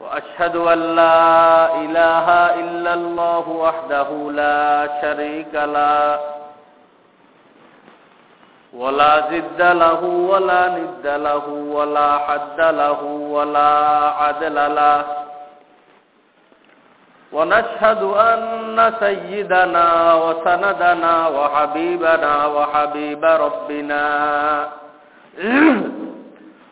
وأشهد أن لا إله إلا الله وحده لا شريك له ولا زد له ولا ند له ولا حد له ولا عدل له. ونشهد أن سيدنا وسندنا وحبيبنا وحبيب ربنا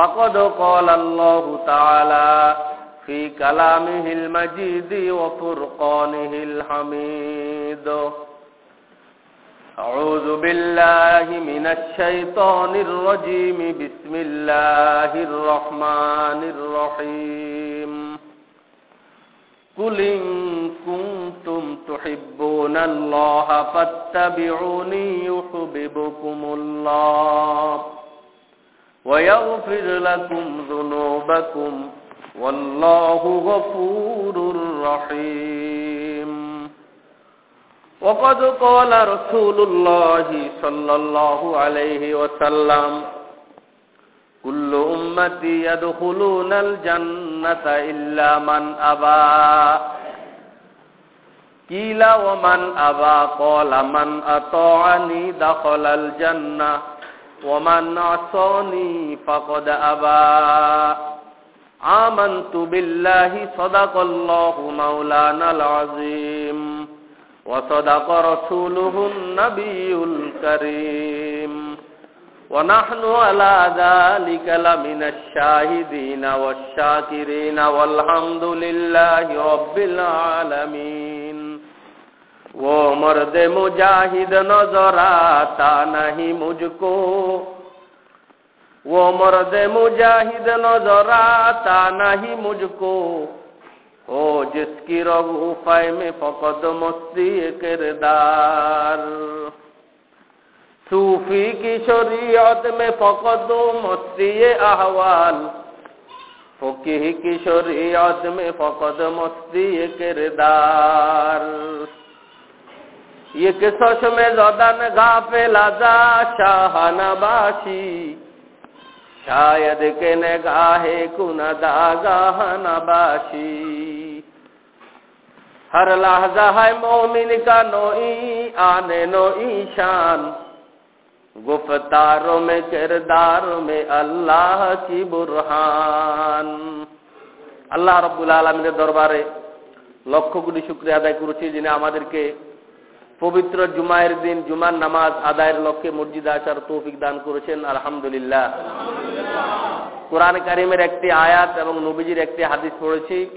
فقد قال الله تعالى في كلامه المجيد وفرقانه الحميد. أعوذ بالله من الشيطان الرجيم. بسم الله الرحمن الرحيم. قل إن كنتم تحبون الله فاتبعوني يحببكم الله. ويغفر لكم ذنوبكم والله غفور رحيم. وقد قال رسول الله صلى الله عليه وسلم كل أمتي يدخلون الجنة إلا من أبى. قيل ومن أبى؟ قال من أطاعني دخل الجنة. ومن عصاني فقد أبى آمنت بالله صدق الله مولانا العظيم وصدق رسوله النبي الكريم ونحن على ذلك لمن الشاهدين والشاكرين والحمد لله رب العالمين वो मर्द मुजाहिद नजर आता नहीं मुझको वो मर्द मुजाहिद नजर आता नहीं मुझको ओ जिसकी रगूफाई में फकद मस्ती किरदार सूफी की शरीयत में फकद मस्ती अहवाल फकीह की शरीयत में फकद मस्ती किरदार یہ کسوش میں زودہ غافل آزا شاہ شاہانہ باشی۔ شاید کے نگاہ کن داگاہ نباشی ہر لحظہ ہے مومن کا نوئی آنے نوئی شان۔ گفتاروں میں، کرداروں میں اللہ کی برہان۔ اللہ رب العالمین دربارے گلی شکریہ শুক্রিয়া আদায় جنہیں যিনি کے পবিত্র জুমায়ের দিন, জুমার নামাজ আদায়ের লক্ষ্যে মসজিদে আসার তৌফিক দান করেছেন, আলহামদুলিল্লাহ। কোরআন কারিমের একটি আয়াত এবং নবীজির একটি হাদিস পড়েছি।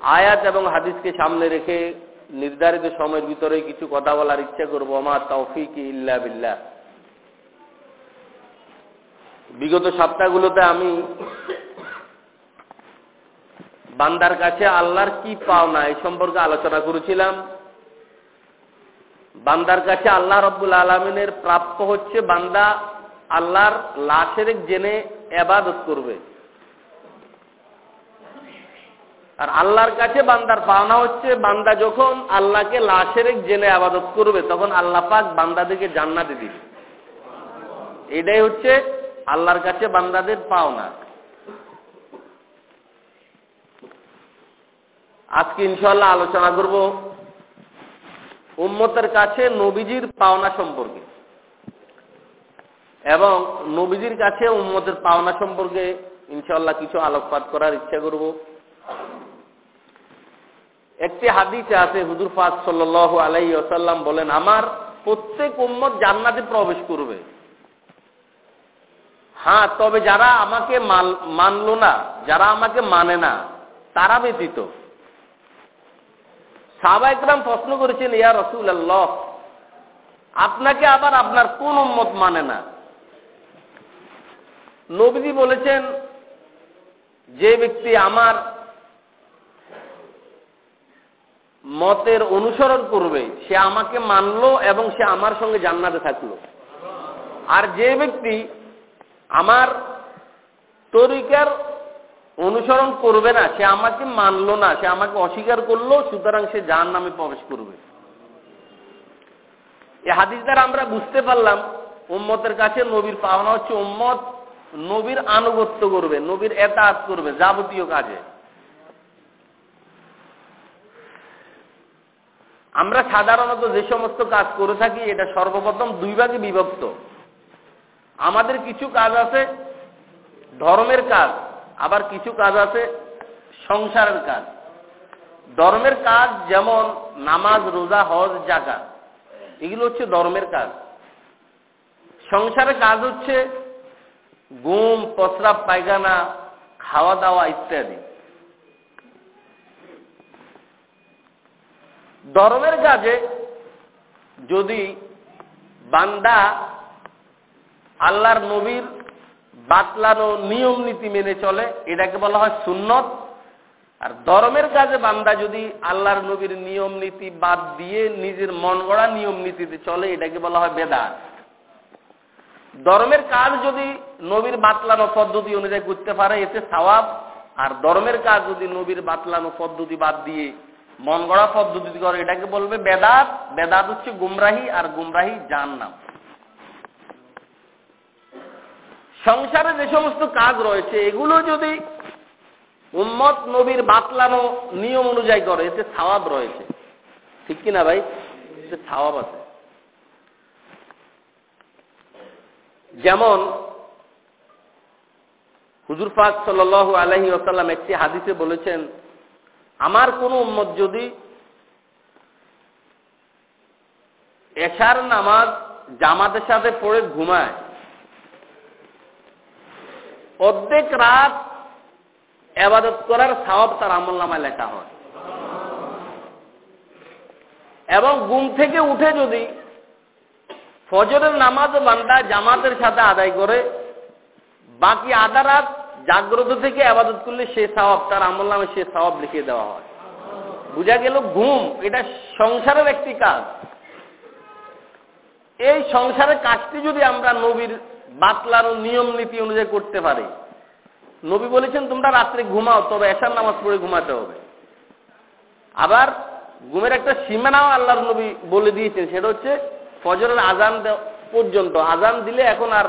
আয়াত এবং হাদিসকে সামনে রেখে নির্ধারিত সময়ের ভিতরে কিছু কথা বলার ইচ্ছা করব। আমার তৌফিক ইল্লা বিল্লাহ। বিগত সপ্তাহগুলোতে আমি বান্দার কাছে আল্লাহর কি পাওনা এই সম্পর্কে আলোচনা করেছিলাম। বান্দার কাছে আল্লাহ রব্বুল আলমিনের প্রাপ্য হচ্ছে বান্দা আল্লাহর লাশের জেনে এবাদত করবে। আর আল্লাহর কাছে বান্দার পাওনা হচ্ছে বান্দা যখন আল্লাহকে লাশের জেনে আবাদত করবে, তখন আল্লাহ পাক বান্দাদেরকে জান্নাতে দিবে। এটাই হচ্ছে আল্লাহর কাছে বান্দাদের পাওনা। আজকে ইনশাল্লাহ আলোচনা করব। উম্মতের কাছে নবীজির পাওনা সম্পর্কে। এবং নবীজির কাছে উম্মতের পাওনা সম্পর্কে ইনশাল্লাহ কিছু আলোকপাত করার ইচ্ছা করব। একটি হাদিসে আছে, হুজুর ফাজ সাল্লাহ আলাই আসাল্লাম বলেন, আমার প্রত্যেক উম্মত জান্নাতে প্রবেশ করবে। হ্যাঁ তবে যারা আমাকে মানল না, যারা আমাকে মানে না, তারা ব্যতীত। সাহবা একরাম প্রশ্ন করেছেন, ইয়া রসুল আল্লাহ আপনাকে আবার আপনার কোন উম্মত মানে না? নবীজি বলেছেন, যে ব্যক্তি আমার মতের অনুসরণ করবে, সে আমাকে মানলো এবং সে আমার সঙ্গে জান্নাতে থাকল। আর যে ব্যক্তি আমার তরিকার অনুসরণ করবে না, সে আমাকে মানলো না, সে আমাকে অস্বীকার করল, সুতরাং সে যার নামে প্রবেশ করবে। এই হাদিস দ্বারা আমরা বুঝতে পারলাম, উম্মতের কাছে নবীর পাওনা হচ্ছে উম্মত নবীর আনুগত্য করবে, নবীর এতাত করবে যাবতীয় কাজে। আমরা সাধারণত যে সমস্ত কাজ করে থাকি, এটা সর্বপ্রথম দুই ভাগে বিভক্ত। আমাদের কিছু কাজ আছে ধর্মের কাজ আবার কিছু কাজ আছে, সংসারের কাজ। ধর্মের কাজ যেমন নামাজ, রোজা, হজ জাকা এগুলো হচ্ছে ধর্মের কাজ। সংসারের কাজ হচ্ছে গুম প্রস্রাব, পায়খানা খাওয়া দাওয়া ইত্যাদি। ধর্মের কাজে যদি বান্দা আল্লাহর নবীর বাতলানো নিয়ম নীতি মেনে চলে, এটাকে বলা হয় সুন্নত। আর ধর্মের কাজে বান্দা যদি আল্লাহর নবীর নিয়ম নীতি বাদ দিয়ে নিজের মন গড়া নিয়ম নীতিতে চলে, এটাকে বলা হয় বেদাত। ধর্মের কাজ যদি নবীর বাতলানো পদ্ধতি অনুযায়ী করতে পারে, এতে সওয়াব। আর ধর্মের কাজ যদি নবীর বাতলানো পদ্ধতি বাদ দিয়ে মন গড়া পদ্ধতি করে, এটাকে বলবে বেদাত। বেদাত হচ্ছে গুমরাহি আর গুমরাহি জান সংসারে যে সমস্ত কাজ রয়েছে, এগুলো যদি উম্মত নবীর বাতলানো নিয়ম অনুযায়ী করে, এতে সাওয়াব রয়েছে। ঠিক কিনা ভাই? এতে সাওয়াব আছে। যেমন, হুজুর পাক সাল আলহি আসাল্লাম একটি হাদিসে বলেছেন, আমার কোন উম্মত যদি এশার নামাজ জামাতের সাথে পড়ে ঘুমায় অর্ধেক রাত এবাদত করার সাহব তার আমল নামায় লেখা হয়। এবং ঘুম থেকে উঠে যদি ফজরের নামাজ বান্দা জামাতের সাথে আদায় করে, বাকি আধা রাত জাগ্রত থেকে আবাদত করলে সে স্বভাব, তার আমল নামে সে স্বভাব লিখে দেওয়া হয়। বুঝা গেল ঘুম, এটা সংসারের একটি কাজ। এই সংসারের কাজটি যদি আমরা নবীর বাতলার নিয়ম নীতি অনুযায়ী করতে পারে। নবী বলেছেন, তোমরা রাত্রে ঘুমাও, তবে এসার নামাজ পড়ে ঘুমাতে হবে। আবার ঘুমের একটা সীমানাও আল্লাহর নবী বলে দিয়েছেন, সেটা হচ্ছে ফজরের আজান পর্যন্ত। আজান দিলে এখন আর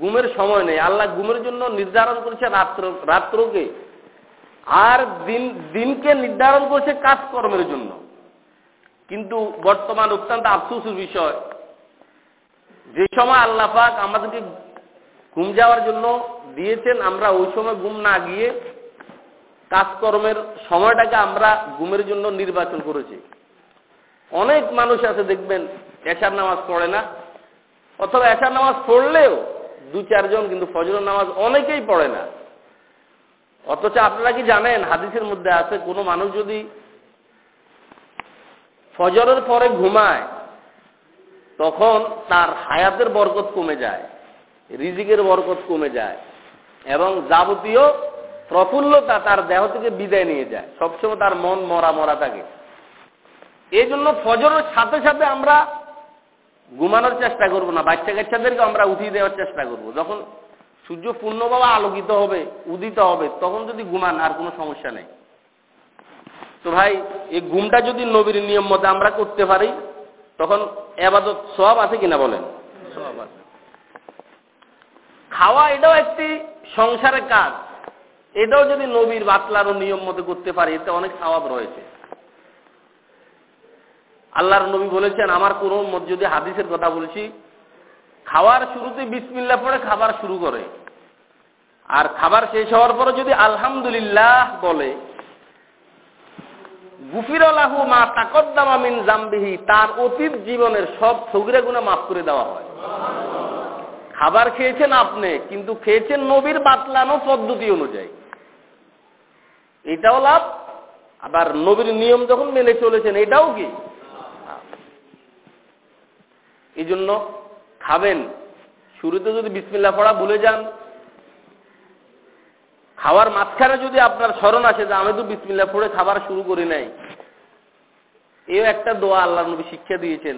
ঘুমের সময় নেই। আল্লাহ ঘুমের জন্য নির্ধারণ করেছে রাত্র, রাত্রকে। আর দিন, দিনকে নির্ধারণ করেছে কাজকর্মের জন্য। কিন্তু বর্তমান অত্যন্ত আফসোসের বিষয় যে সময় আল্লাহ পাক আমাদেরকে ঘুম যাওয়ার জন্য দিয়েছেন, আমরা ওই সময় ঘুম না গিয়ে কাজকর্মের সময়টাকে আমরা ঘুমের জন্য নির্বাচন করেছি। অনেক মানুষ আছে, দেখবেন, এশার নামাজ পড়ে না। অথবা এশার নামাজ পড়লেও দু চারজন কিন্তু ফজর নামাজ অনেকেই পড়ে না। অথচ আপনারা কি জানেন, হাদিসের মধ্যে আছে, কোনো মানুষ যদি ফজরের পরে ঘুমায় তখন তার হায়াতের বরকত কমে যায়, রিজিকের বরকত কমে যায় এবং যাবতীয় প্রফুল্লতা তার দেহ থেকে বিদায় নিয়ে যায়। সবসময় তার মন মরা মরা থাকে। এই জন্য ফজরের সাথে সাথে আমরা ঘুমানোর চেষ্টা করব না, বাচ্চা কাচ্চাদেরকে আমরা উঠিয়ে দেওয়ার চেষ্টা করব। যখন সূর্য পূর্ণভাবে আলোকিত হবে, উদিত হবে, তখন যদি ঘুমান, আর কোনো সমস্যা নেই। তো ভাই, এই ঘুমটা যদি নবীর নিয়ম মতে আমরা করতে পারি তখন এবাদত সব আছে কিনা বলেন? খাওয়া এটাও একটি সংসারের কাজ। এটাও যদি নবীর বাতলার নিয়ম মতে করতে পারি এতে অনেক স্বভাব রয়েছে। আল্লাহর নবী বলেছেন আমার কোন মত যদি হাদিসের কথা বলছি খাওয়ার শুরুতে বিসমিল্লা পরে খাবার শুরু করে। আর খাবার শেষ হওয়ার পরে যদি আলহামদুলিল্লাহ বলে গুফিরালাহু মা তাকদ্দামা জাম্বিহি, তার অতীত জীবনের সব সগিরা গুণা মাফ করে দেওয়া হয়। খাবার খেয়েছেন আপনি, কিন্তু খেয়েছেন নবীর বাতলানো পদ্ধতি অনুযায়ী। এটাও লাভ, আবার নবীর নিয়ম যখন মেনে চলেছেন, এটাও কি? এই জন্য খাবেন। শুরুতে যদি বিসমিল্লা পড়া ভুলে যান খাওয়ার মাঝখানে যদি আপনার স্মরণ আসে যে আমি তো বিসমিল্লা পড়ে খাবার শুরু করি নাই। এও একটা দোয়া আল্লাহ নবী শিক্ষা দিয়েছেন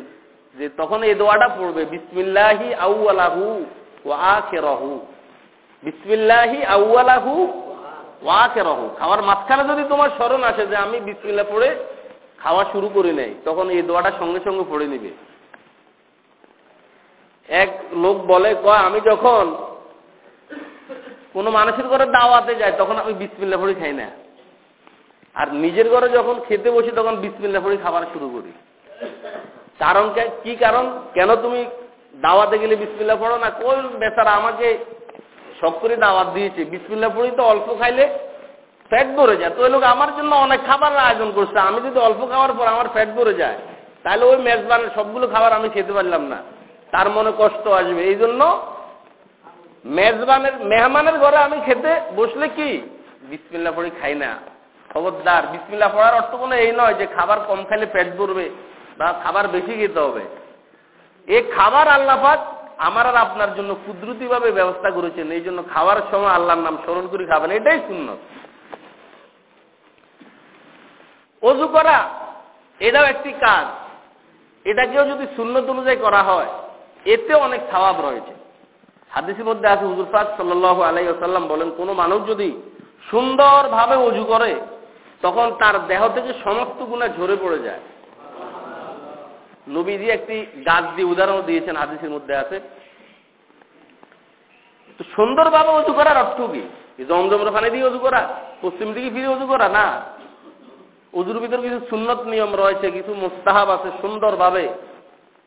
যে তখন এই দোয়াটা পড়বে, বিসমিল্লাহি আউআলাহু ওয়া আখিরাহু। বিসমিল্লাহি আউআলাহু ওয়া আখিরাহু। খাওয়ার মাঝখানে যদি তোমার স্মরণ আসে যে আমি বিসমিল্লা পড়ে খাওয়া শুরু করি নাই, তখন এই দোয়াটা সঙ্গে সঙ্গে পড়ে নিবে। এক লোক বলে, কয়, আমি যখন কোনো মানুষের ঘরে দাওয়াতে যায়, তখন আমি বিসমিল্লা পড়ে খাই না। আর নিজের ঘরে যখন খেতে বসি, তখন বিসমিল্লা পড়ে খাবার শুরু করি। কারণ কি কারণ? কেন তুমি দাওয়াতে গেলে বিসমিল্লা পড়ো না? কোন বেচারা আমাকে সব করে দাওয়াত দিয়েছে? বিসমিল্লা পড়ি তো অল্প খাইলে ফ্যাট ভরে যায়। তো ওই লোক আমার জন্য অনেক খাবার আয়োজন করছে। আমি যদি অল্প খাওয়ার পর আমার ফ্যাট ভরে যায়, তাহলে ওই মেজবানের সবগুলো খাবার আমি খেতে পারলাম না। তার মনে কষ্ট আসবে। এই জন্য মেজবানের, মেহমানের ঘরে আমি খেতে বসলে কি? বিসমিল্লা পড়ি খাই না। খবরদার বিসমিল্লা পড়ার অর্থ কোনো এই নয় যে খাবার কম খাইলে পেট ভরবে বা খাবার বেশি খেতে হবে। এই খাবার আল্লাপাক আমার আর আপনার জন্য কুদরতিভাবে ব্যবস্থা করেছেন। এই জন্য খাওয়ার সময় আল্লাহর নাম স্মরণ করে খাবেন। এটাই শূন্য অজু করা, এটাও একটি কাজ। এটাকেও যদি শূন্যত অনুযায়ী করা হয় এতে অনেক স্বভাব রয়েছে। হাদিসের মধ্যে আছে, হুজুর ফাক সাল্লাহ আলাই আসাল্লাম বলেন, কোনো মানুষ যদি সুন্দরভাবে অজু করে, তখন তার দেহ থেকে সমস্ত গুণা ঝরে পড়ে যায়। নবীজি একটি গাছ দিয়ে উদাহরণ দিয়েছেন, হাদিসের মধ্যে আছে। তো সুন্দরভাবে অজু করার অর্থ কি? জমজমের পানি দিয়ে অজু করা, পশ্চিম দিকে ফিরে অজু করা, না। অজুর ভিতর কিছু সুন্নত নিয়ম রয়েছে, কিছু মোস্তাহাব আছে, সুন্দরভাবে।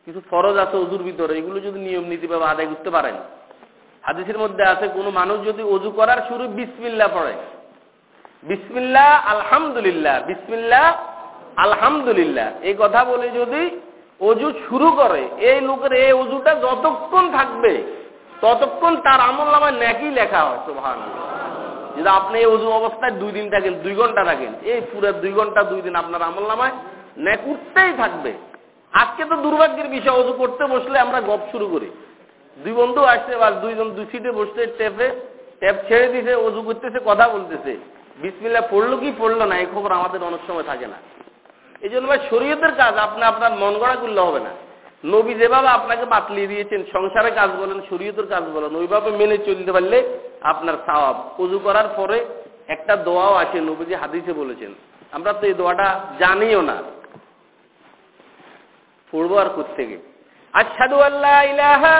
কিছু ফরজ আছে অজুর ভিতরে, এগুলো যদি নিয়ম নীতিভাবে আদায় করতে পারেন। হাদিসের মধ্যে আছে, কোনো মানুষ যদি অজু করার শুরু বিসমিল্লা পড়ে। বিসমিল্লা, আলহামদুলিল্লাহ বিসমিল্লা, আলহামদুলিল্লাহ। এই কথা বলে যদি অজু শুরু করে, এই লোকের এই অজুটা যতক্ষণ থাকবে, ততক্ষণ তার আমল নামায় ন্যাকি লেখা হয় সুভান যদি আপনি এই অজু অবস্থায় দুই দিন থাকেন, দুই ঘণ্টা থাকেন, এই পুরো দুই ঘণ্টা, দুই দিন আপনার আমল নামায় ন্যাক উঠতেই থাকবে। আজকে তো দুর্ভাগ্যের বিষয় অজু করতে বসলে আমরা গপ শুরু করি। দুই বন্ধু আসছে বা দুইজন দুই সিটে বসতে ট্যাপে, ট্যাপ ছেড়ে দিছে, অজু করতেছে, কথা বলতেছে। বিসমিল্লা পড়ল কি পড়ল না, এই খবর আমাদের অনেক সময় থাকে না। এই জন্য ভাই, শরীয়তের কাজ, আপনি আপনার মন গড়া করলে হবে না। নবী যেভাবে আপনাকে বাতলিয়ে দিয়েছেন সংসারে কাজ বলেন, শরীয়তের কাজ বলেন, ওইভাবে মেনে চলতে পারলে আপনার সাওয়াব উজু করার পরে একটা দোয়াও আছে নবীজি হাদিসে বলেছেন। আমরা তো এই দোয়াটা জানিও না। পড়ব আর কোথেকে ইলাহা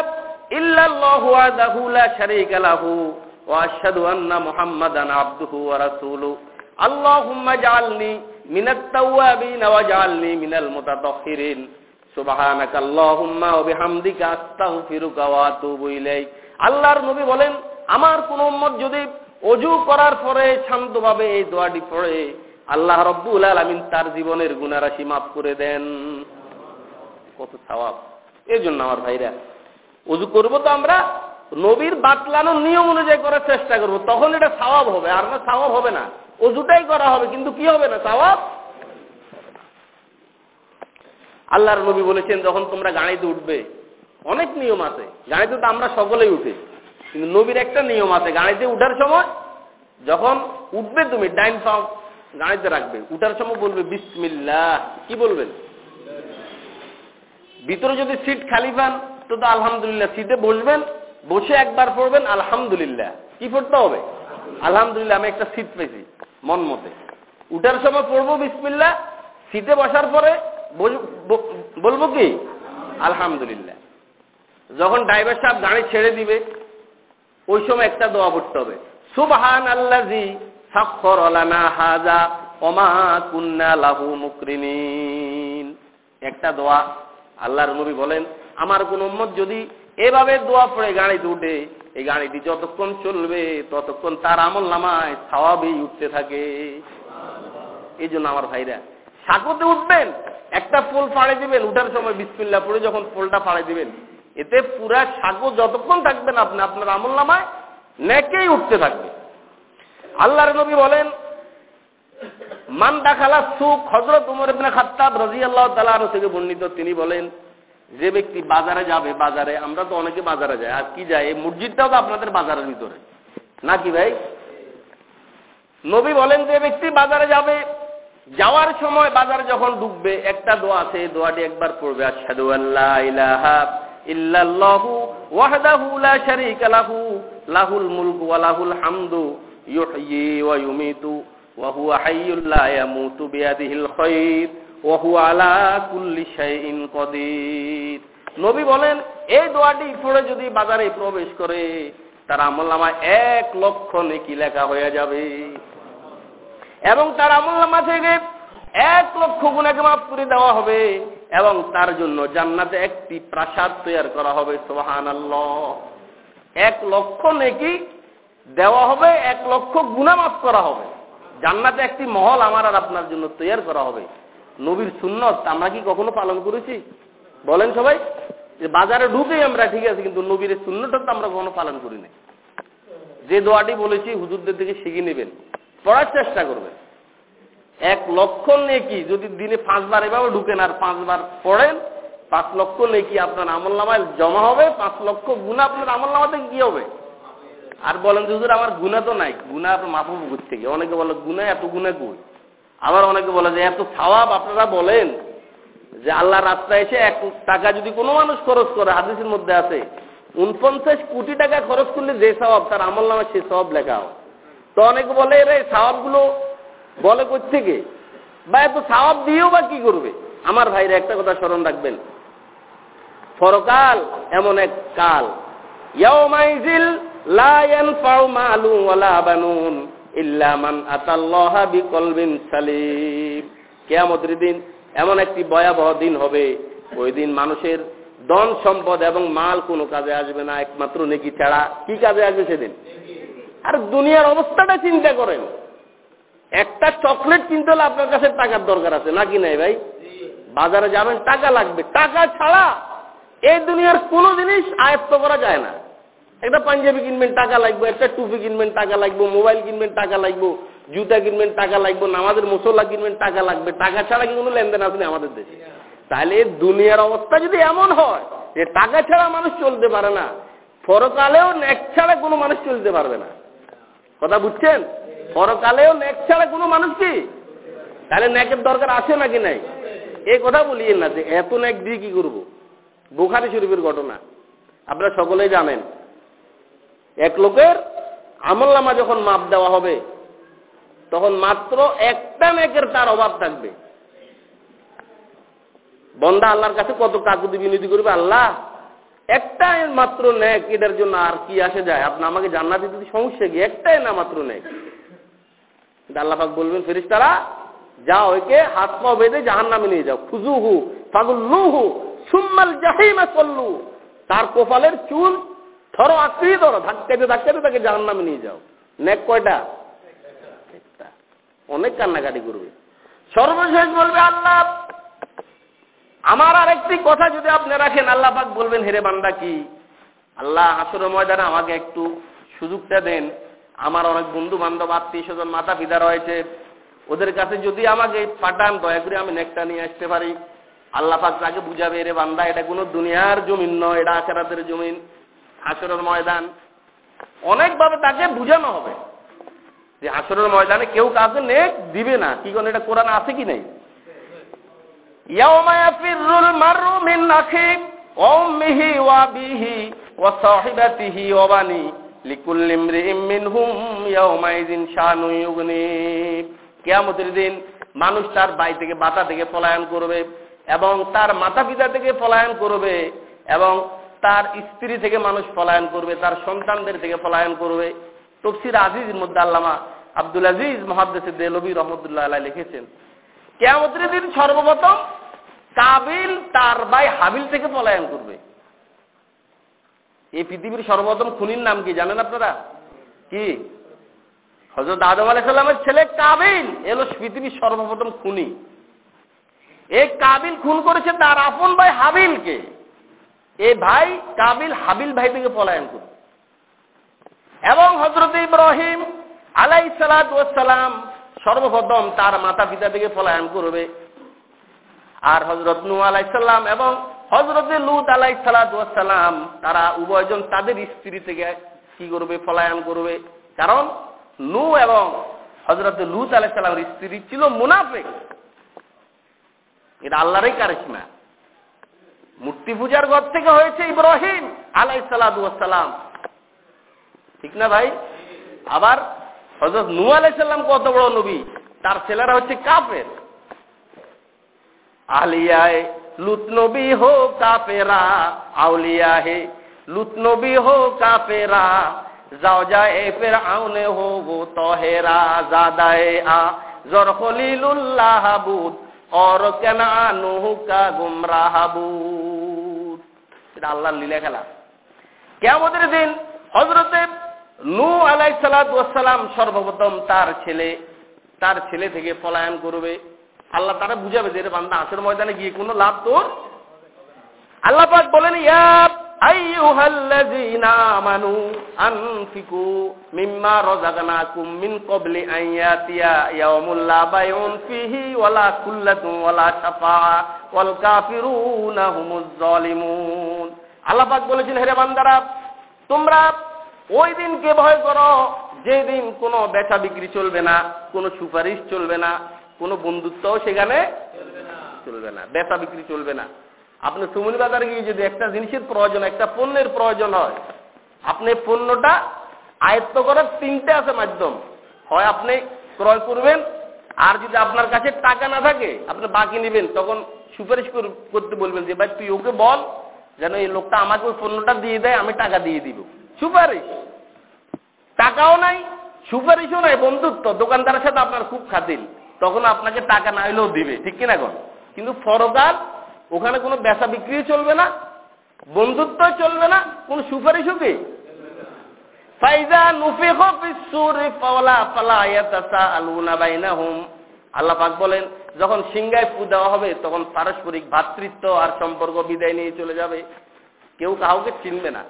আল্লাহর নবী বলেন, আমার কোন যদি অজু করার পরে শান্তভাবে এই দোয়াটি পড়ে, আল্লাহ রব্বুল আলামিন তার জীবনের গুনারাশি মাফ করে দেন। কত সওয়াব। এই জন্য আমার ভাইরা অজু করব তো আমরা, নবীর বাতলানোর নিয়ম অনুযায়ী করার চেষ্টা করব। তখন এটা সওয়াব হবে, আর না সওয়াব হবে না। অজুটাই করা হবে, কিন্তু কি হবে না সওয়াব? আল্লাহর নবী বলেছেন, যখন তোমরা গাড়িতে উঠবে, অনেক নিয়ম আছে, গাড়িতে তো আমরা সকলেই উঠে, কিন্তু নবীর একটা নিয়ম আছে, গাড়িতে উঠার সময় যখন উঠবে তুমি, ডাইন পাও গাড়িতে রাখবে, উঠার সময় বলবে, বিসমিল্লাহ। কি বলবেন? ভিতরে যদি সিট খালি পান তো তো আলহামদুলিল্লাহ সিটে বসবেন, বসে একবার পড়বেন, আলহামদুলিল্লাহ। কি পড়তে হবে? আলহামদুলিল্লাহ, আমি একটা সিট পেয়েছি, মন মতে। উঠার সময় পড়ব বিসমিল্লা সিটে বসার পরে বলব কি? আলহামদুলিল্লাহ। যখন ড্রাইভার সাহেব গাড়ি ছেড়ে দিবে, ওই সময় একটা দোয়া পড়তে হবে। সুবহান আল্লাজি সাক্ষর অলানা হাজা অমা কুন্না লাহু মুকরিনিন। একটা দোয়া আল্লাহর নবী বলেন আমার কোন উম্মত যদি এভাবে দোয়া পড়ে গাড়িতে উঠে, এই গাড়িটি যতক্ষণ চলবে, ততক্ষণ তার আমল নামায় স্বভাবেই উঠতে থাকে। এই জন্য আমার ভাইরা সাঁকোতে উঠবেন, একটা ফুল ফাড়ে দিবেন, উঠার সময় বিসমিল্লা পড়ে যখন ফুলটা ফাড়ে দিবেন, এতে পুরা সাঁকো যতক্ষণ থাকবেন আপনি আপনার আমল নামায় নেকেই উঠতে থাকবে। আল্লাহর নবী বলেন, মান দাখালা সুখ হজরত উমর খাত্তাব রাদিয়াল্লাহু তাআলা থেকে বর্ণিত তিনি বলেন যে ব্যক্তি বাজারে যাবে, বাজারে, আমরা তো অনেকে বাজারে যাই। আর কি যায়? এই মসজিদটাও তো আপনাদের বাজারের ভিতরে। নাকি ভাই? নবী বলেন যে ব্যক্তি বাজারে যাবে, যাওয়ার সময় বাজারে যখন ঢুকবে, একটা দোয়া আছে দোয়াটি একবার পড়বে, আশহাদু আল্লা ইলাহা ওয়া হুয়া আলা কুল্লি কাদির। নবী বলেন, এই দোয়াটি পড়ে যদি বাজারে প্রবেশ করে, তার আমলনামায় এক লক্ষ নেকি লেখা হয়ে যাবে। এবং তার আমলনামা থেকে এক লক্ষ গুণাকে মাফ করে দেওয়া হবে এবং তার জন্য জান্নাতে একটি প্রাসাদ তৈরি করা হবে সোহান এক লক্ষ নেকি দেওয়া হবে, এক লক্ষ গুণা মাফ করা হবে। জান্নাতে একটি মহল আমার আর আপনার জন্য তৈরি করা হবে। নবীর সুন্নত, আমরা কি কখনো পালন করেছি? বলেন সবাই, যে বাজারে ঢুকেই আমরা ঠিক আছে, কিন্তু নবীর শূন্যটা তো আমরা কখনো পালন করি না যে দোয়াটি বলেছি, হুজুরদের থেকে শিখে নেবেন, পড়ার চেষ্টা করবেন। এক লক্ষ নেকি যদি দিনে পাঁচবার এভাবে ঢুকেন আর পাঁচবার পড়েন, পাঁচ লক্ষ নেকি আপনার আমল নামায় জমা হবে, পাঁচ লক্ষ গুণা আপনার আমল নামাতে কি হবে? আর বলেন যে, হুজুর, আমার গুণা তো নাই, গুণা আপনার মাফ থেকে অনেকে বলে, গুণা এত গুণা কই? আবার অনেকে বলে যে, এত সওয়াব আপনারা বলেন যে আল্লাহ রাস্তায় এসে এক টাকা যদি কোনো মানুষ খরচ করে, হাদিসের মধ্যে আছে, উনপঞ্চাশ কোটি টাকা খরচ করলে যে স্বভাব তার আমল নামে সে সব লেখা হয়। তো অনেকে বলে, এর স্বভাবগুলো বলে থেকে বা এত স্বভাব দিয়েও বা কি করবে? আমার ভাইরা একটা কথা স্মরণ রাখবেন। ফরকাল এমন এক কাল। ইয়াউমাইজিল লা ইয়ানফাউ মালু ওয়ালা বানুন। ইল্লা মান আতাল্লাহা বিকলবিন সালিম। কিয়ামতের দিন এমন একটি ভয়াবহ দিন হবে, ওই দিন মানুষের ধন সম্পদ এবং মাল কোনো কাজে আসবে না, একমাত্র নেকি ছাড়া। কি কাজে আসবে সেদিন? আর দুনিয়ার অবস্থাটা চিন্তা করেন। একটা চকলেট কিনতে হলে আপনার কাছে টাকার দরকার আছে নাকি নাই ভাই? বাজারে যাবেন, টাকা লাগবে। টাকা ছাড়া এই দুনিয়ার কোনো জিনিস আয়ত্ত করা যায় না। একটা পাঞ্জাবি কিনবেন, টাকা লাগবে, একটা টুপি কিনবেন, টাকা লাগবে, মোবাইল কিনবেন, টাকা লাগবে, জুতা কিনবেন, টাকা লাগবে, নামাজের মশলা কিনবেন, টাকা লাগবে। টাকা ছাড়া কি কোনো লেনদেন আসেনি আমাদের দেশে? তাহলে দুনিয়ার অবস্থা যদি এমন হয়, যে টাকা ছাড়া মানুষ চলতে পারে না, পরকালেও নেক ছাড়া কোনো মানুষ চলতে পারবে না। কথা বুঝছেন? পরকালেও নেক ছাড়া কোনো মানুষ কি? তাহলে নেকের দরকার আছে নাকি নাই? এই কথা বলিয়ে না যে, এত নেক দিয়ে কি করব? বুখারি শরীফের ঘটনা। আপনারা সকলেই জানেন। এক লোকের আমল নামা যখন মাপ দেওয়া হবে, তখন মাত্র একটা নেকের তার অভাব থাকবে। বন্দা আল্লাহর কাছে কত কাকুতি বিনতি করবে? আল্লাহ একটাই মাত্র নেক এটার জন্য আর কি আসে যায়? আপনি আমাকে জান্নাতি দিতে সমস্যা কি, একটাই না মাত্র নেক। আল্লাহাক বলবেন ফেরিস তারা যাও একে হাত পা বেঁধে জাহান নামে নিয়ে যাও। খুজু হু ফাগুল্লু হু সুম্মাল জাহিমা চল্লু তার কোপালের চুল ধরো আঁকড়িয়ে ধরো ধাক্কাতে ধাক্কাতে তাকে জাহান নামে নিয়ে যাও। নেক কয়টা? অনেক কান্নাকাটি করবে। সর্বশেষ বলবে আল্লাহ, আমার আর একটি কথা যদি আপনি রাখেন, আল্লাহ পাক বলবেন, হেরে বান্দা কি? আল্লাহ আসর ময়দানে আমাকে একটু সুযোগটা দেন। আমার অনেক বন্ধু বান্ধব আত্মীয় স্বজন মাতা পিতা রয়েছে। ওদের কাছে যদি আমাকে পাঠান, দয়া করে আমি নেকটা নিয়ে আসতে পারি। আল্লাহ পাক তাকে বুঝাবে রে বান্দা, এটা কোনো দুনিয়ার জমিন নয়, এটা আখেরাতের জমিন। আসরের ময়দান, অনেকভাবে তাকে বুঝানো হবে যে আসরের ময়দানে কেউ কাউকে নেক দিবে না। কি কোন এটা কোরআন আছে কি নেই? কিয়ামতের দিন মানুষ তার বাই থেকে বাতা থেকে পলায়ন করবে এবং তার মাতা পিতা থেকে পলায়ন করবে এবং তার স্ত্রী থেকে মানুষ পলায়ন করবে, তার সন্তানদের থেকে পলায়ন করবে। তফসির আজিজের মধ্যে আল্লামা আব্দুল আজিজ মহাদ্দেশ দেলবী রহমতুল্লাহ আল্লাহ লিখেছেন কেমতের দিন সর্বপ্রথম কাবিল তার ভাই হাবিল থেকে পলায়ন করবে। এই পৃথিবীর সর্বপ্রথম খুনির নাম কি জানেন আপনারা? কি? হজরত আদম আলাইসাল্লামের ছেলে কাবিল এলো পৃথিবীর সর্বপ্রথম খুনি। এই কাবিল খুন করেছে তার আপন ভাই হাবিলকে। এই ভাই কাবিল হাবিল ভাই থেকে পলায়ন করবে এবং হজরত ইব্রাহিম আলাই সালাম সর্বপ্রথম তার মাতা পিতা থেকে পলায়ন করবে। আর হজরত নু আলাইসাল্লাম এবং হজরত লুত আলাই সালাম তারা উভয়জন তাদের স্ত্রী থেকে কি করবে? পলায়ন করবে। কারণ নু এবং হজরত লুত আলাইসাল্লামের স্ত্রী ছিল মুনাফেক। এটা আল্লাহরই কারিশমা। মূর্তি পূজার ঘর থেকে হয়েছে ইব্রাহিম আলাই সালাম। ঠিক না ভাই? আবার হজরত নু আলাইসাল্লাম কত বড় নবী, তার ছেলেরা হচ্ছে কাফের। আলিয়ায় লুত নবী হো কাফেরা আউলিয়া হে লুত নবী হো কাফেরা, যাও যায় ফের আউনে হো গো তহেরা জাদায়ে আ জর খলিলুল্লাহ বুদ और কেনানুহু কা গুমরাহাবুদ এটা আল্লাহর লীলা খেলা। কেমতের দিন হজরতে নু আলাই সালাম সর্বপ্রথম তার ছেলে তার ছেলে থেকে পলায়ন করবে। আল্লাহ তারা বুঝাবে যে বান্দা আসর ময়দানে গিয়ে কোনো লাভ তোর? আল্লাহ পাক বলেন, ইয়া আইয়ুহাল্লাযীনা আমানু আনফিকু মিম্মা রাযাকনাকুম মিন আল্লাহ পাক বলেছেন, হে বান্দারা, তোমরা ওই দিনকে ভয় করো যেদিন কোনো বেচা বিক্রি চলবে না, কোনো সুপারিশ চলবে না, কোনো বন্ধুত্বও সেখানে চলবে না। বেচা বিক্রি চলবে না। আপনি সুমুল বাজারে গিয়ে যদি একটা জিনিসের প্রয়োজন, একটা পণ্যের প্রয়োজন হয়, আপনি পণ্যটা আয়ত্ত করার তিনটে আছে মাধ্যম। হয় আপনি ক্রয় করবেন, আর যদি আপনার কাছে টাকা না থাকে, আপনি বাকি নেবেন, তখন সুপারিশ করতে বলবেন যে, ভাই, তুই ওকে বল যেন এই লোকটা আমাকে ওই পণ্যটা দিয়ে দেয়, আমি টাকা দিয়ে দিব। সুপারিশ। টাকাও নাই, সুপারিশও নাই, বন্ধুত্ব। দোকানদারের সাথে আপনার খুব খাতিল তখন আপনাকে টাকা না হলেও দিবে, ঠিক কিনা এখন কিন্তু ফরকার ওখানে কোনো বেচা বিক্রি চলবে না, বন্ধুত্ব চলবে না, কোন সুপারিশও কি? ফাইজা বলেন, যখন সিংহায় ফু দেওয়া হবে, তখন পারস্পরিক ভাতৃত্ব আর সম্পর্ক বিদায় নিয়ে চলে যাবে। কেউ কাউকে চিনবে না।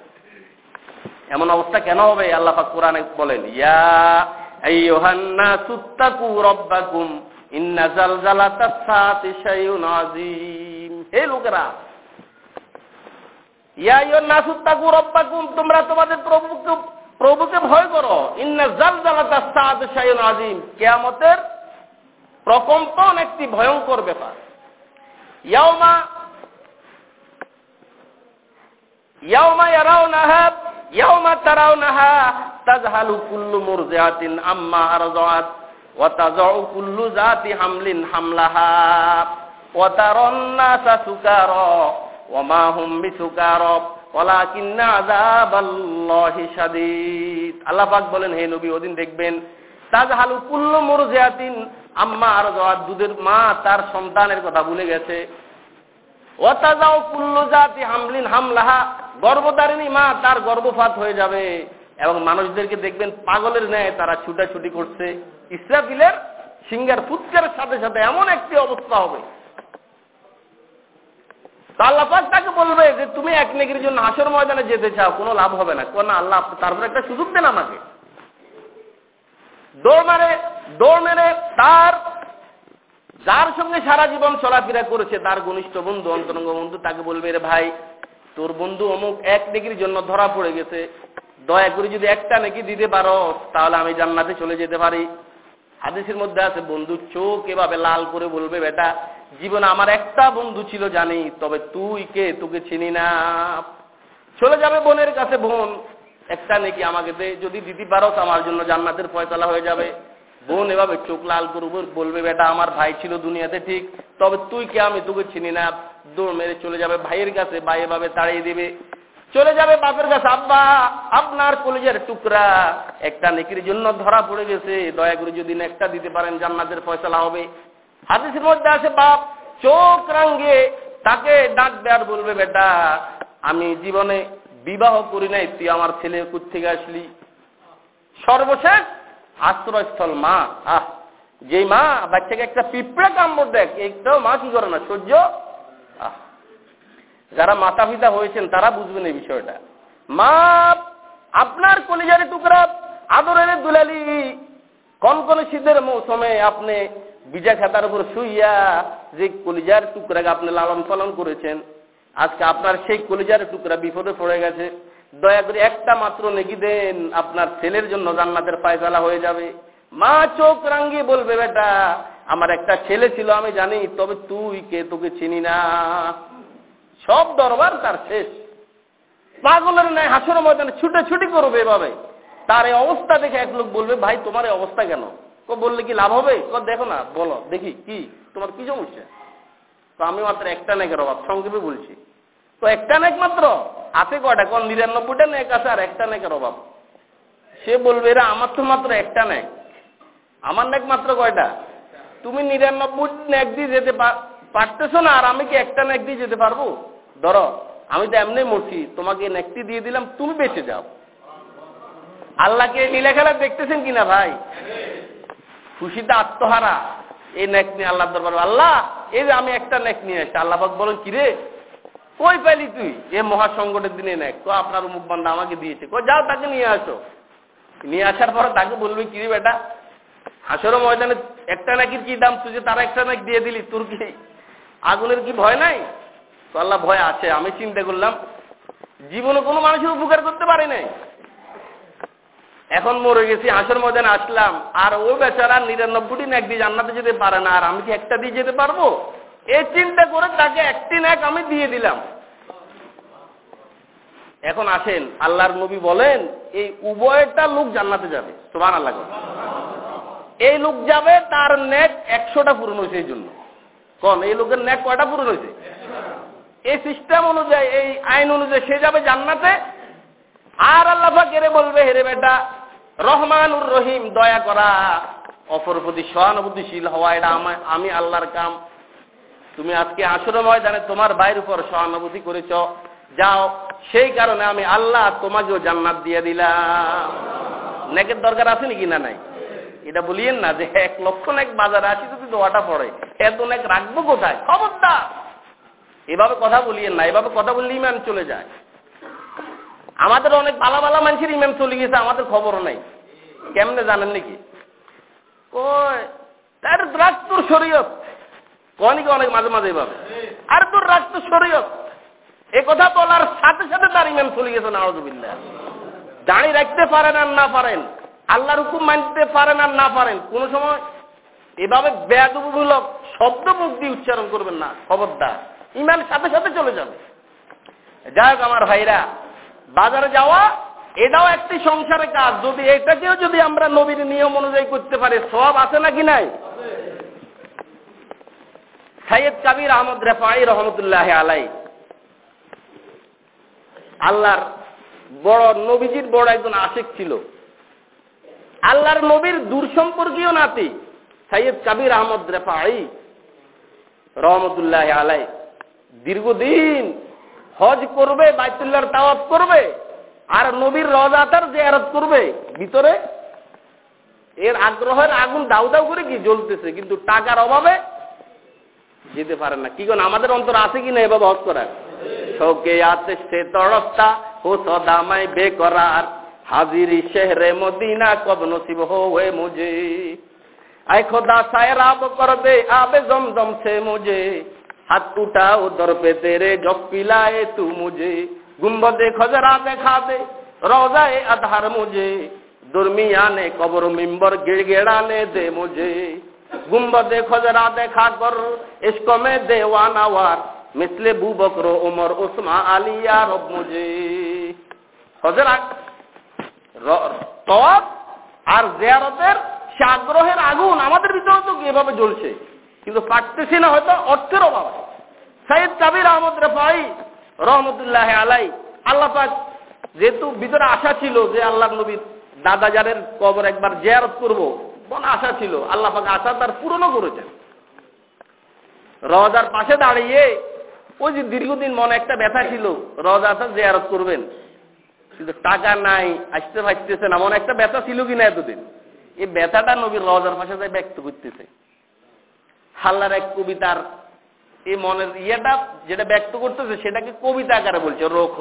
এমন অবস্থা কেন হবে? আল্লাহ পাক কোরআনে বলেন, ইয়া আইয়ুহান নাসু তাকু ইন্না জালজালাতাস সাআতি শাইউন আযীম। হে লোকেরা। তোমরা তোমাদের প্রভুকে প্রভুকে ভয় করো। আযীম। কিয়ামতের প্রকম্পন একটি ভয়ঙ্কর ব্যাপার। ইয়াউমা ইয়াউমা ইয়ারাউনাহা, ইয়াউমা তারাউনাহা, তাজহালু কুল্লু মুরজিআতিন আম্মা আরজাত ওয়া তাযউ কুল্লু যাতি হামলিন হামলাহা। পাক বলেন, হে নবী, ওদিন দেখবেন তাজহালু কুল্লু মুরজিআতিন আম্মা আর আরজাত দুধের মা তার সন্তানের কথা ভুলে গেছে। ওয়াতাজাও কুল্লু জাতি হামলিন হামলাহা, গর্ভধারিণী মা তার গর্ভপাত হয়ে যাবে। এবং মানুষদেরকে দেখবেন পাগলের ন্যায় তারা ছুটাছুটি করছে। ইসরাফিলের সিঙ্গার ফুৎকারের সাথে সাথে এমন একটি অবস্থা হবে। আল্লাপাক তাকে বলবে যে তুমি এক নেগির জন্য আসর ময়দানে যেতে চাও, কোনো লাভ হবে না। কোন আল্লাহ তারপর একটা সুযোগ দেন আমাকে। দৌড় মারে, দৌড় মেরে তার, যার সঙ্গে সারা জীবন চলাফেরা করেছে, তার ঘনিষ্ঠ বন্ধু, অন্তরঙ্গ বন্ধু তাকে বলবে, রে ভাই, তোর বন্ধু অমুক এক নেকির জন্য ধরা পড়ে গেছে। দয়া করে যদি একটা নেকি দিতে পারো, তাহলে আমি জান্নাতে চলে যেতে পারি। হাদিসের মধ্যে আছে বন্ধুর চোখ এভাবে লাল করে বলবে, বেটা জীবনে আমার একটা বন্ধু ছিল জানি, তবে তুই কে? তোকে চিনি না। চলে যাবে বোনের কাছে বোন। একটা নেকি আমাকে দে। যদি দিতে পারো আমার জন্য জান্নাতের ফয়তলা হয়ে যাবে। বোন এভাবে চোখ লাল করব, বলবে, বেটা, আমার ভাই ছিল দুনিয়াতে ঠিক, তবে তুই কে? আমি তোকে চিনি না। দৌড় মেরে চলে যাবে ভাইয়ের কাছে, ভাই এভাবে তাড়িয়ে দিবে। চলে যাবে বাপের কাছে, আব্বা, আপনার কলেজের টুকরা। একটা নেকির জন্য ধরা পড়ে গেছে। দয়া করে যদি একটা দিতে পারেন, জান্নাতের ফয়সলা হবে। হাদিসের মধ্যে আছে, বাপ চোখ রাঙ্গে তাকে ডাকবে আর বলবে, বেটা, আমি জীবনে বিবাহ করি নাই, তুই আমার ছেলে থেকে আসলি? সর্বশেষ আশ্রয়স্থল মা। আহ, যেই মা বাচ্চাকে একটা পিঁপড়া কামড় দেখ একটাও মা কি করে না, সহ্য? আহ, যারা মাতা পিতা হয়েছেন, তারা বুঝবেন এই বিষয়টা। মা, আপনার কলিজারে টুকরা আদরের দুলালি কনকনে শীতের মৌসুমে আপনি বিজা খাতার উপর শুইয়া যে কলিজার টুকরাকে আপনি লালন পালন করেছেন, আজকে আপনার সেই কলিজার টুকরা বিপদে পড়ে গেছে। দয়া করে একটা মাত্র নেকি দেন, আপনার ছেলের জন্য জান্নাতের পায়তালা হয়ে যাবে। মা চোখ রাঙ্গিয়ে বলবে, বেটা, আমার একটা ছেলে ছিল, আমি জানি, তবে তুই কে তোকে চিনি না? সব দরবার তার শেষ। পাগলের ন্যায় হাসর ময়দানে ছুটে ছুটি করবে এভাবে। তার এই অবস্থা দেখে এক লোক বলবে, ভাই, তোমার এই অবস্থা কেন? ক, বললে কি লাভ হবে? ক, দেখো না, বলো, দেখি, কি? তোমার কি সমস্যা? তো আমি মাত্র একটা নেকের অভাব, সংক্ষেপে বলছি। তো একটা নেক মাত্র? আছে কয়টা? কোন নিরানব্বইটা নেক আছে আর একটা নেকের অভাব। সে বলবে, এরা আমার তো মাত্র একটা নেক। আমার নেক মাত্র কয়টা? তুমি নিরানব্বই নেক দিয়ে যেতে পারতেছো না, আর আমি কি একটা নেক দিয়ে যেতে পারব? ধরো, আমি তো এমনি মরছি, তোমাকে নেকটি দিয়ে দিলাম, তুমি বেঁচে যাও। আল্লাহকে লীলা খেলা দেখতেছেন কিনা ভাই? খুশিতে আত্মহারা। এই নেক নিয়ে আল্লাহ দরবার, আল্লাহ, এই যে আমি একটা নেক নিয়ে আসছি আল্লাহ বলেন, কিরে, কই পাইলি তুই? এ মহাসংকটের দিনে নেক। তো আপনার মুখ বান্ধা আমাকে দিয়েছে। কই যাও, তাকে নিয়ে আসো। নিয়ে আসার পর তাকে বলবে কিরে বেটা হাসরও ময়দানে একটা নাকির কি দাম তুই যে তারা একটা নাক দিয়ে দিলি, তোর কি আগুনের কি ভয় নাই? তো আল্লাহ, ভয় আছে, আমি চিন্তা করলাম, জীবনে কোনো মানুষের উপকার করতে পারি নাই। এখন মরে গেছি হাসর ময়দানে আসলাম। আর ও বেচারা নিরানব্বইটি ন্যাক দিয়ে জান্নাতে যেতে পারে না, আর আমি কি একটা দিয়ে যেতে পারব? এই চিন্তা করে তাকে একটি ন্যাক আমি দিয়ে দিলাম। এখন আসেন, আল্লাহর নবী বলেন, এই উভয়টা লোক জান্নাতে যাবে। সোমান আল্লাহ এই লোক যাবে, তার নেক একশোটা পূরণ হয়েছে এই জন্য। কন, এই লোকের নেক কয়টা পূরণ হয়েছে? এই সিস্টেম অনুযায়ী, এই আইন অনুযায়ী সে যাবে জান্নাতে আর আল্লাহ কেড়ে বলবে হেরে বেটা, রহমানুর রহিম, দয়া করা। অপর প্রতি সহানুভূতিশীল হওয়া, এটা আমার, আমি আল্লাহর কাম। তুমি আজকে আসর ময়দানে তোমার বাইর উপর সহানুভূতি করেছ। যাও, সেই কারণে আমি আল্লাহ তোমাকেও জান্নাত দিয়ে দিলাম। নেকের দরকার আছে নাকি না নাই? এটা বলিয়েন না যে এক লক্ষ নেক বাজারে আসি যদি দোয়াটা পড়ে। এত নেক রাখব কোথায়? খবরদার। এভাবে কথা বলিয়েন না, এভাবে কথা বললে ইমান চলে যায়। আমাদের অনেক ভালো ভালো মানুষের ইমান চলে গেছে, আমাদের খবরও নাই। কেমনে জানেন নাকি? তার অনেক মাঝে মাঝে এভাবে? আর তোর শরীয়ত। এ কথা বলার সাথে সাথে তার ইমান চলে গেছে দাঁড়িয়ে রাখতে পারেন আর না পারেন, আল্লাহর হুকুম মানতে পারেন আর না পারেন, কোন সময় এভাবে ব্যাগমূলক শব্দ দিয়ে উচ্চারণ করবেন না, খবরদার। ইমান সাথে সাথে চলে যাবে। যাই আমার ভাইরা বাজারে যাওয়া, এটাও একটি সংসারের কাজ। যদি এটাকেও যদি আমরা নবীর নিয়ম অনুযায়ী করতে পারি সব আছে নাকি নাই? সাইয়দ কাবির আহমদ রেফাই রহমতুল্লাহ আলাই আল্লাহর বড়, নবীজির বড় একজন আশেক ছিল। আল্লাহর নবীর দূর সম্পর্কীয় নাতি সাইয়দ কাবির আহমদ রেফাই রহমতুল্লাহ আলাই দীর্ঘদিন হজ করবে, বাইতুল্লাহর তাওয়াত করবে, আর নবীর রজাতার জেয়ারত করবে। ভিতরে এর আগ্রহের আগুন দাউ দাউ করে কি জ্বলতেছে, কিন্তু টাকার অভাবে যেতে পারে না। কি কোন আমাদের অন্তর আছে কি না এভাবে হজ করার? শোকে আছে সে তড়পতা ও সদামাই বেকরার। হাজিরি শেহরে মদিনা কব নসিব হোয়ে মুঝে। আয় খোদা সায়রাব কর দে আবে জমজম সে মুঝে। हाथ टूटा उधर पे तेरे जब पिलाए तू मुझे गुम्बदे खजरा देखा दे रोजाए अधार मुझे दुर्मिया ने कब्र मिम्बर गिड़गिड़ाने दे मुझे गुम्बदे खजरा देखा कर इसको में देवाना वार मिसले बू बकरो उमर उस्मा आलिया रब मुझे হজরা তওয়াব আর জিয়ারতের সে আগ্রহের আগুন আমাদের ভিতরে তো এভাবে জ্বলছে কিন্তু পারতেছি না হয়তো অর্থের অভাব আছে। সাইদ কাবির আহমদ রেফাই রহমতুল্লাহ আলাই আল্লাহ পাক যেহেতু ভিতরে আশা ছিল যে আল্লাহ নবীর দাদাজারের কবর একবার জেয়ারত করব মনে আশা ছিল। আল্লাহ পাক আশা তার পূরণও করেছেন। রজার পাশে দাঁড়িয়ে ওই যে দীর্ঘদিন মনে একটা ব্যথা ছিল রজাটা জেয়ারত করবেন। কিন্তু টাকা নাই, আসতে পারতেছে না, মনে একটা ব্যথা ছিল কিনা এতদিন? এই ব্যথাটা নবীর রজার পাশে যায় ব্যক্ত করতেছে। হাল্লার এক কবিতার এই মনের ইয়েটা যেটা ব্যক্ত করতেছে, সেটাকে কবিতা আকারে বলছে, রোখ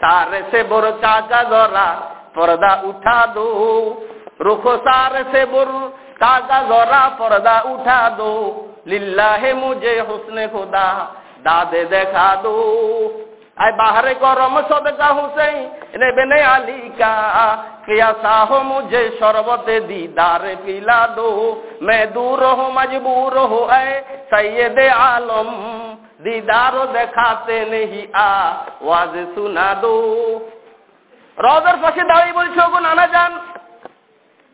সারে সে বড় চাকা ধরা পর্দা উঠা দো। রোখো সারে সে বড় চাকা ধরা পর্দা উঠা দো। লিল্লাহে মুজে হোসনে খোদা দাদে দেখা দো। আয় বাহারে গরম সদকা হুসেন রেবেনে আলী কা किया साहो मुझे शरबत दीदार पिला दो मैं दूर हो मजबूर हो ऐ सैयद आलम दीदार দেখাতে নেহি আ ওয়াজ শোনা দো রজার পাশে দাঁড়িয়ে বলছে ওগো নানা যান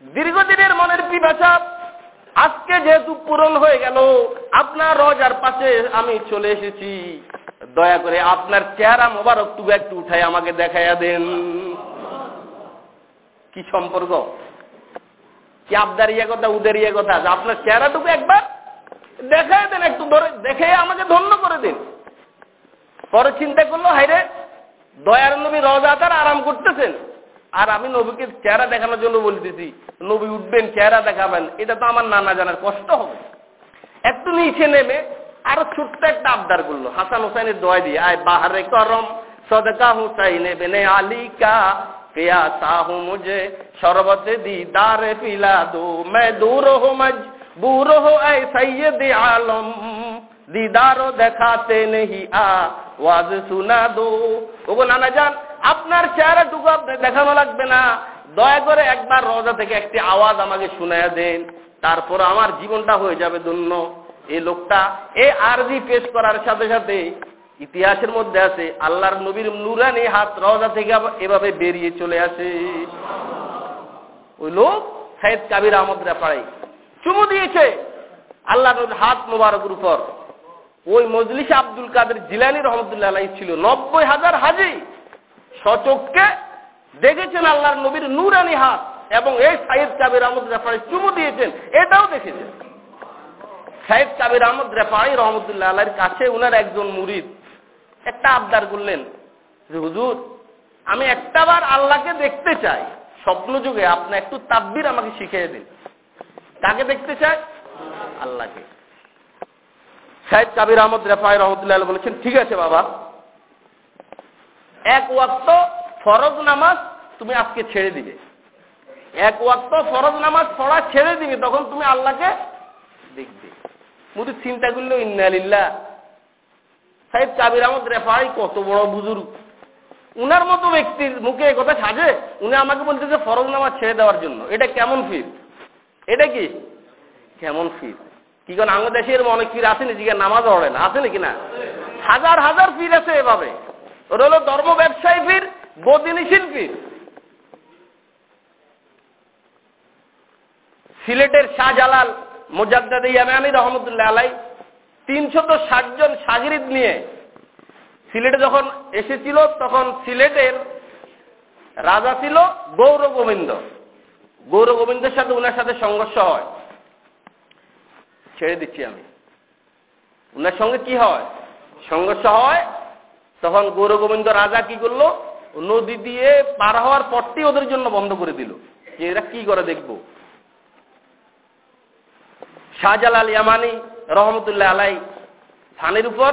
দীর্ঘদিনের মনের পিপাসা আজকে যেহেতু পূরণ হয়ে গেল আপনার রজার পাশে আমি চলে এসেছি দয়া করে আপনার চেহারা মোবারক টুকু একটু উঠাই আমাকে দেখাইয়া দেন। কি সম্পর্ক? কি আবদার ইয়ে কথা উদের ইয়ে কথা? যে আপনার চেহারাটুকু একবার দেখাই দেন, একটু ধরে, দেখে আমাকে ধন্য করে দিন। পরে চিন্তা করল হাইরে দয়ার নবী রজাতার আরাম করতেছেন। আর আমি নবীকে চেহারা দেখানোর জন্য বলতেছি, নবী উঠবেন, চেহারা দেখাবেন। এটা তো আমার নানা জানার কষ্ট হবে। একটু নিচে নেমে আরো ছোট্ট একটা আবদার করলো হাসান হুসাইনের দোয়া দিয়ে আয় বাহারে করম সদকা হুসাইনে বেনে আলী কা प्यासा हूँ मुझे शरबत दीदार पिला दो मैं दूर हो मजबूर हो ऐ सैयद आलम দিদারও দেখাতে নেহি আ ওয়াজ শোনা দো ওগো নানা যান আপনার চেহারাটুকু আপনি দেখানো লাগবে না দয়া করে একবার রোজা থেকে একটি আওয়াজ আমাকে শুনাইয়া দেন তারপর আমার জীবনটা হয়ে যাবে ধন্য এই লোকটা এই আরজি পেশ করার সাথে সাথে ইতিহাসের মধ্যে আছে, আল্লাহর নবীর নুরানি হাত রওজা থেকে এভাবে বেরিয়ে চলে আসে। ওই লোক সাইদ কাবির আহমদ রেপাড়াই চুমু দিয়েছে আল্লাহ নবীর হাত মোবারকের উপর। ওই মজলিস আব্দুল কাদের জিলানি রহমতুল্লাহ আলাই ছিল, নব্বই হাজার হাজি সচককে দেখেছেন আল্লাহর নবীর নুরানি হাত এবং এই সাইদ কাবির আহমদ রেপাড়াই চুমু দিয়েছেন, এটাও দেখেছেন। সাইদ কাবির আহমদ রেপাড়ি রহমতুল্লাহ আল্লাহর কাছে উনার একজন মুরিদ। একটা আবদার করলেন, যে হুজুর, আমি একটাবার আল্লাহকে দেখতে চাই। স্বপ্ন যুগে আপনি একটু তাব্বির আমাকে শিখিয়ে দিন। কাকে দেখতে চাই? আল্লাহকে। সাহেদ কাবির আহমদ রেফাই রহমতুল্লাহ বলেছেন, ঠিক আছে বাবা। এক ওয়াক্ত ফরজ নামাজ তুমি আজকে ছেড়ে দিবে। এক ওয়াক্ত ফরজ নামাজ পড়া ছেড়ে দিবে, তখন তুমি আল্লাহকে দেখবে। মুদি চিন্তা করল ইন্নালিল্লা সাহেব কাবির আহমদ রেফাই কত বড় বুজুর্গ। উনার মতো ব্যক্তির মুখে কথা সাজে, উনি আমাকে বলতে যে ফরজ নামাজ ছেড়ে দেওয়ার জন্য। এটা কেমন ফির এটা কি? কেমন ফির কি কারণ আমাদের দেশের অনেক ফির আসেনি জিজ্ঞাসা নামাজ পড়ে না, আছে নাকি না? হাজার হাজার ফির আছে এভাবে। ওটা হলো ধর্ম ব্যবসায়ী ফির গদিনীশীল ফির সিলেটের শাহজালাল মোজাদ্দাদ ইয়ামানি রহমতুল্লাহ আলাই তিনশত ষাট জন সাগরিদ নিয়ে সিলেটে যখন এসেছিল, তখন সিলেটের রাজা ছিল গৌর গোবিন্দ গৌর গোবিন্দের সাথে উনার সাথে সংঘর্ষ হয়। ছেড়ে দিচ্ছি আমি। উনার সঙ্গে কি হয়? সংঘর্ষ হয়। তখন গৌর গোবিন্দ রাজা কি করল? নদী দিয়ে পার হওয়ার পরটি ওদের জন্য বন্ধ করে দিল। যে এরা কি করে দেখব? শাহজালাল ইয়ামানি রহমতুল্লাহ আলাই থানের উপর,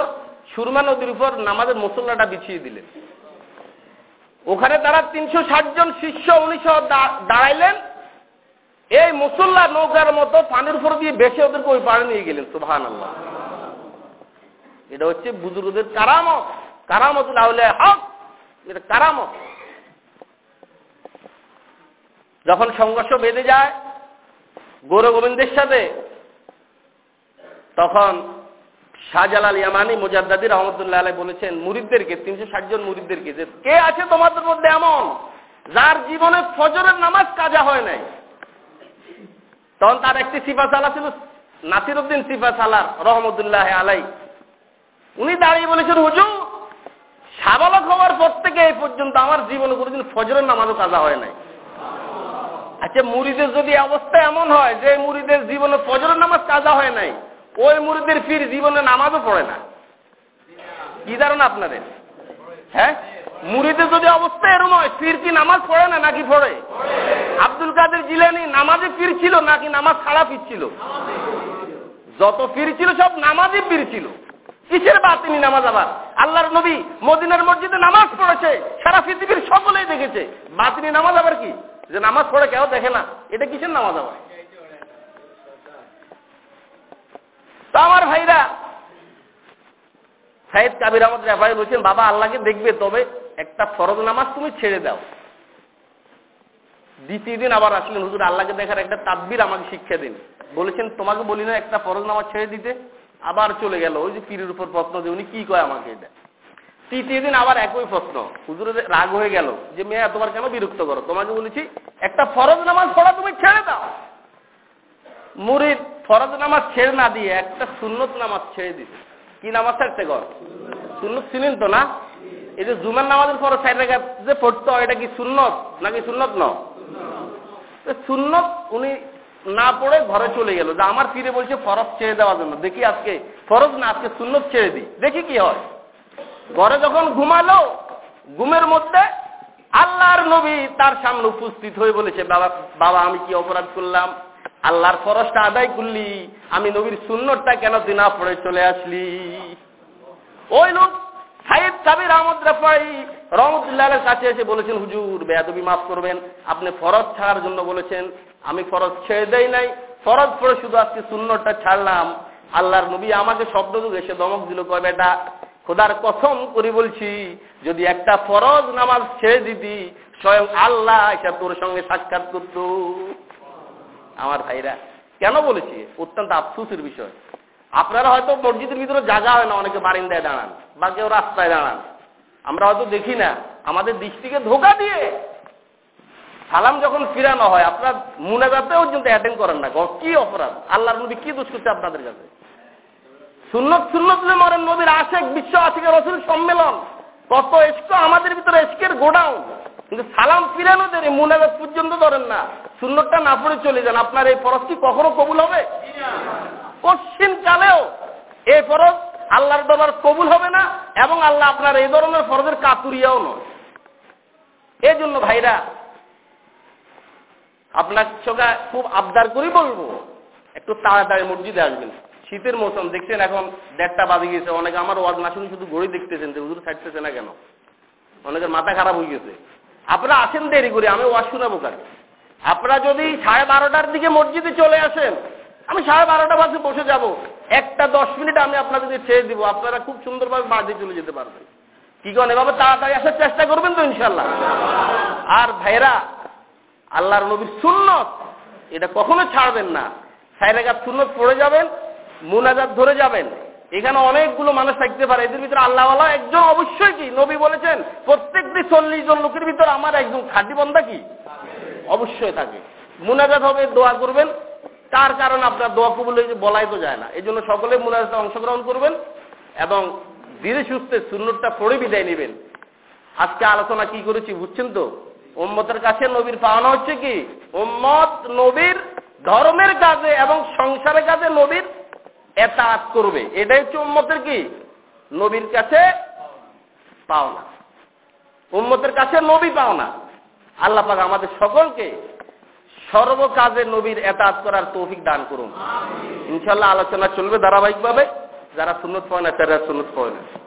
সুরমা নদীর উপর নামাজের মুসল্লাটা বিছিয়ে দিলেন। ওখানে তারা তিনশো ষাট জন শিষ্য উনিশশো দাঁড়াইলেন। এই মুসল্লা নৌকার মতো পানির উপর দিয়ে বেশি ওদেরকে ওই পাড়ে নিয়ে গেলেন সুহান আল্লাহ এটা হচ্ছে বুজুর্গদের কারামত। কারামত লাউলে হক, এটা কারামত। যখন সংঘর্ষ বেঁধে যায় গৌর গোবিন্দের সাথে তখন শাহজালাল ইয়ামানি মুজাদ্দাদি রহমতুল্লাহ আলাই বলেছেন, মুরিদদেরকে, তিনশো ষাট জন মুরিদদেরকে, যে কে আছে তোমাদের মধ্যে এমন যার জীবনে ফজরের নামাজ কাজা হয় নাই? তখন তার একটি সিফা সালা ছিল নাসির উদ্দিন সিফা সালার, রহমতুল্লাহ আলাই উনি দাঁড়িয়ে বলেছেন, হুজুর, সাবালক হওয়ার পর থেকে এই পর্যন্ত আমার জীবনে কোনোদিন ফজরের নামাজও কাজা হয় নাই। আচ্ছা মুড়িদের যদি অবস্থা এমন হয় যে মুড়িদের জীবনে ফজরের নামাজ কাজা হয় নাই ওই মুড়িদের ফির জীবনে নামাজও পড়ে না। কি ধারণা আপনাদের? হ্যাঁ? মুড়িতে যদি অবস্থা এরম হয়, পীর কি নামাজ পড়ে না নাকি পড়ে? আব্দুল কাদের জিলানি নামাজে পীর ছিল নাকি নামাজ পীর ছিল? যত পীর ছিল সব নামাজে পীর ছিল। কিসের বাতিনি নামাজ আবার? আল্লাহর নবী মদিনার মসজিদে নামাজ পড়েছে, সারা পৃথিবীর সকলেই দেখেছে। বাতিনি নামাজ আবার কি? যে নামাজ পড়ে কেউ দেখে না। এটা কিসের নামাজ আবার? তো আমার ভাইরা সাইদ কাবির আহমদ রেফাই বলছেন, বাবা, আল্লাহকে দেখবে তবে একটা ফরজ নামাজ তুমি ছেড়ে দাও। দ্বিতীয় দিন আবার আসলেন, হুজুর, আল্লাহকে দেখার একটা তাদবির আমাকে শিক্ষা দিন। বলেছেন, তোমাকে বলি না, একটা ফরজ নামাজ ছেড়ে দিতে। আবার চলে গেল, ওই যে পীরের উপর প্রশ্ন যে উনি কি কয় আমাকে এটা? তৃতীয় দিন আবার একই প্রশ্ন হুজুরের রাগ হয়ে গেল যে, মেয়ে, তোমার কেন বিরক্ত করো? তোমাকে বলেছি, একটা ফরজ নামাজ পড়া তুমি ছেড়ে দাও। মুরিদ ফরজ নামাজ ছেড়ে না দিয়ে একটা সুন্নত নামাজ ছেড়ে দিতে কি নামাজ ছাড়তে কর সুন্নত ছিলেন তো না? এই যে জুমার নামাজের পর সাইড রেখা যে পড়তো এটা কি সুন্নত নাকি সুন্নত ন সুন্নত উনি না পড়ে ঘরে চলে গেল। যে আমার ফিরে বলছে ফরজ ছেড়ে দেওয়ার জন্য। দেখি আজকে ফরজ না, আজকে সুন্নত ছেড়ে দিই। দেখি কি হয়। ঘরে যখন ঘুমালো, ঘুমের মধ্যে আল্লাহর নবী তার সামনে উপস্থিত হয়ে বলেছে, বাবা বাবা, আমি কি অপরাধ করলাম? আল্লাহর ফরজটা আদায় করলি, আমি নবীর সুন্নতটা কেন তুই না পড়ে চলে আসলি? ওই লোক সাইদ কাবির আহমদ রাফাই রহমতুল্লাহের কাছে এসে বলেছেন, হুজুর, বেয়াদবি মাফ করবেন। আপনি ফরজ ছাড়ার জন্য বলেছেন, আমি ফরজ ছেড়ে দেই নাই। ফরজ পড়ে শুধু আজকে সুন্নতটা ছাড়লাম। আল্লাহর নবী আমাকে শব্দ এসে দমক দিল, কয় বেটা, খোদার কথম করি বলছি, যদি একটা ফরজ নামাজ ছেড়ে দিতি, স্বয়ং আল্লাহ এটা তোর সঙ্গে সাক্ষাৎ করত। আমার ভাইরা। কেন বলেছি? অত্যন্ত আফসুসের বিষয়। আপনারা হয়তো মসজিদের ভিতরে জায়গা হয় না, অনেকে বারিন্দায় দাঁড়ান বা কেউ রাস্তায় দাঁড়ান। আমরা হয়তো দেখি না, আমাদের দৃষ্টিকে ধোকা দিয়ে সালাম যখন ফিরানো হয়, আপনার মুনাজাতেও পর্যন্ত অ্যাটেন্ড করেন না। কি অপরাধ? আল্লাহর নবী কি দোষ করছে আপনাদের কাছে? সুন্নত সুন্নত মরেন নবীর আশেক বিশ্ব আশিক রসুল সম্মেলন। কত এসক আমাদের ভিতরে এসকের গোডাউন। কিন্তু সালাম ফিরানো দেরি, মুনাজাত পর্যন্ত ধরেন না। সুন্নতটা না পড়ে চলে যান। আপনার এই ফরজ কি কখনো কবুল হবে? কশ্চিন কালেও এই ফরজ আল্লাহর দরবার কবুল হবে না এবং আল্লাহ আপনার এই ধরনের ফরজের কাতুরিয়াও নয়। এই জন্য ভাইরা, আপনার সঙ্গে খুব আবদার করি বলব, একটু তাড়াতাড়ি মসজিদে আসবেন। শীতের মৌসুম, দেখছেন এখন দেড়টা বাজে গিয়েছে, অনেকে আমার ওয়াজ না শুনে শুধু ঘড়ি দেখতেছেন যে হুজুর ছাড়তেছে না কেন? অনেকের মাথা খারাপ হয়ে গেছে। আপনারা আসেন দেরি করে, আমি ওয়াজ শুনাবো কাজ আপনারা যদি সাড়ে বারোটার দিকে মসজিদে চলে আসেন, আমি সাড়ে বারোটা বাজে বসে যাব। একটা দশ মিনিট আমি আপনাদেরকে ছেড়ে দিব, আপনারা খুব সুন্দরভাবে বাজে চলে যেতে পারবেন। কি করেন, এভাবে তাড়াতাড়ি আসার চেষ্টা করবেন তো ইনশাল্লাহ আর ভাইরা, আল্লাহর নবীর সুন্নত, এটা কখনো ছাড়বেন না। সাইরাগাত সুন্নত পড়ে যাবেন, মুনাজাত ধরে যাবেন। এখানে অনেকগুলো মানুষ থাকতে পারে। এদের ভিতরে আল্লাহওয়ালা একজন অবশ্যই কি? নবী বলেছেন প্রত্যেকটি চল্লিশ জন লোকের ভিতরে আমার একজন খাঁটি বন্ধা কি? অবশ্যই থাকে। মুনাজাত হবে, দোয়া করবেন। তার কারণ আপনার দোয়া কবুল হয়েছে বলাই তো যায় না। এই জন্য সকলে মুনাজাতে অংশগ্রহণ করবেন এবং ধীরে সুস্থে সুন্নতটা পড়ে বিদায় নেবেন। আজকে আলোচনা কি করেছি বুঝছেন তো? ওম্মতের কাছে নবীর পাওনা হচ্ছে কি? ওম্মত নবীর ধর্মের কাজে এবং সংসারের কাজে নবীর এতাত করবে। এটাই হচ্ছে উম্মতের কি? নবীর কাছে পাওনা। উম্মতের কাছে নবী পাওনা। আল্লাহ পাক আমাদের সকলকে সর্বকাজে নবীর এতাত করার তৌফিক দান করুন। ইনশাল্লাহ আলোচনা চলবে ধারাবাহিকভাবে। যারা সুন্নত পয় না তারা সুন্নত পয় না।